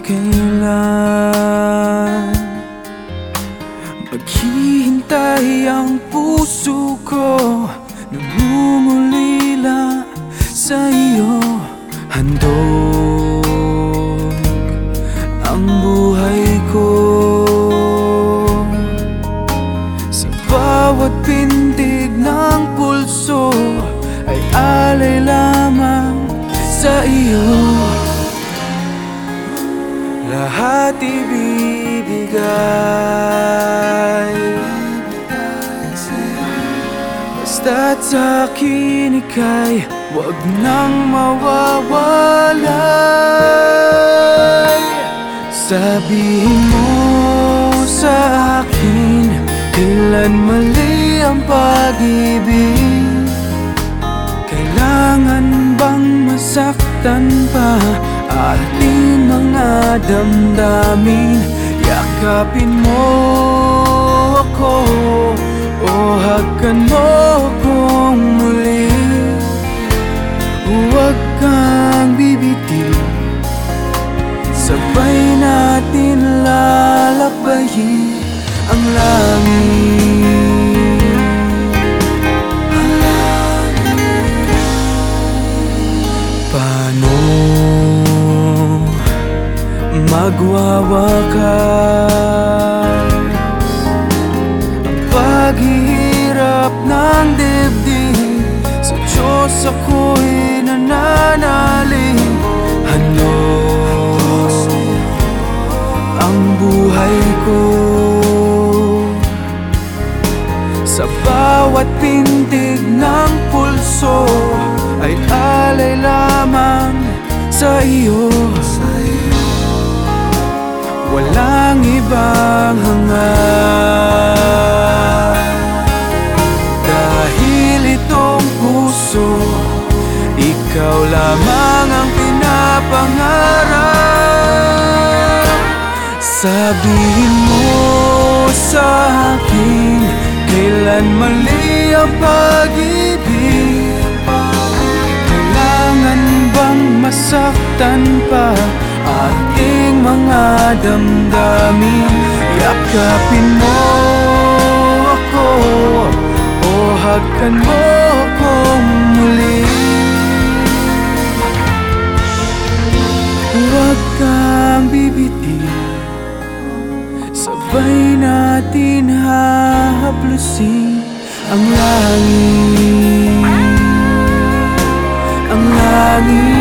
kailan? Maghihintay ang puso ko Nangungulila sa iyo Handog ang buhay ko. Sa bawat pintig ng pulso Ay alay lamang sa iyo lahat ibibigay. Basta't sa akin ika'y Huwag nang mawawalay. Sabihin mo sa akin Kailan mali ang pag-ibig? Kailangan bang masaktan pa Ating mga damdamin Yakapin mo ako. O hagkan mo kong muli. Huwag kang bibitiw Sabay natin lalakbayin ang langit magwawakas Ang paghihirap ng dibdib Sa Diyos ako'y nananalig. Ano ang buhay ko. Sa bawat pintig ng pulso Ay alay lamang sa iyo Walang ibang hangad Dahil itong puso Ikaw lamang ang pinapangarap. Sabihin mo sa akin Kailan mali ang pag-ibig? Kailangan bang masaktan pa Ating mga damdamin. Yakapin mo ako O hagkan mo kong muli. Huwag kang bibitiw Sabay natin hahaplusin ang langit. Ang langit